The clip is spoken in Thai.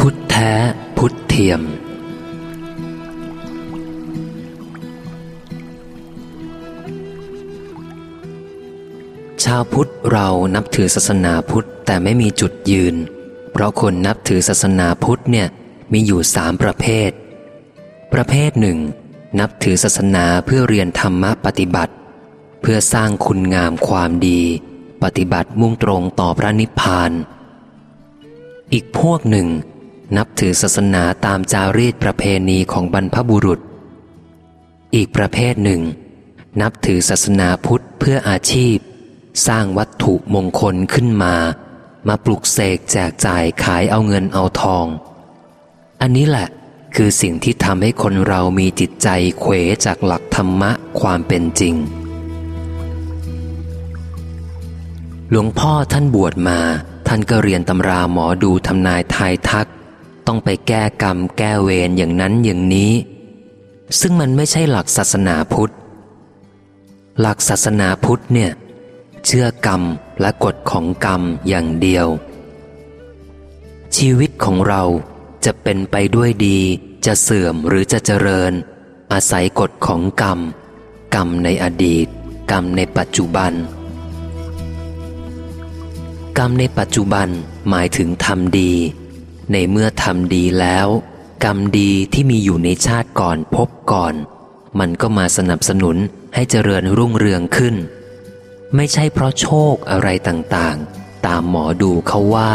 พุทธแท้ พุทธเทียม ชาวพุทธเรานับถือศาสนาพุทธแต่ไม่มีจุดยืน เพราะคนนับถือศาสนาพุทธเนี่ยมีอยู่สามประเภท ประเภทหนึ่ง นับถือศาสนาเพื่อเรียนธรรมะปฏิบัติ เพื่อสร้างคุณงามความดี ปฏิบัติมุ่งตรงต่อพระนิพพาน อีกพวกหนึ่ง นับถือศาสนาตามจารีตประเพณีของบรรพบุรุษ อีกประเภทหนึ่ง นับถือศาสนาพุทธเพื่ออาชีพ สร้างวัตถุมงคลขึ้นมา มาปลุกเสกแจกจ่ายขายเอาเงินเอาทอง อันนี้แหละคือสิ่งที่ทำให้คนเรามีจิตใจเขวจากหลักธรรมะความเป็นจริง หลวงพ่อท่านบวชมา ท่านก็เรียนตำราหมอดูทำนายทายทัก ต้องไปแก้กรรมแก้เวรอย่างนั้นอย่างนี้ ซึ่งมันไม่ใช่หลักศาสนาพุทธ หลักศาสนาพุทธเนี่ย เชื่อกรรมและกฎของกรรมอย่างเดียว ชีวิตของเราจะเป็นไปด้วยดีจะเสื่อมหรือจะเจริญ อาศัยกฎของกรรม กรรมในอดีต กรรมในปัจจุบัน กรรมในปัจจุบันหมายถึงทำดี ในเมื่อทำดีแล้ว กรรมดีที่มีอยู่ในชาติก่อนพบก่อน มันก็มาสนับสนุนให้เจริญรุ่งเรืองขึ้น ไม่ใช่เพราะโชคอะไรต่างๆ ตามหมอดูเขาว่า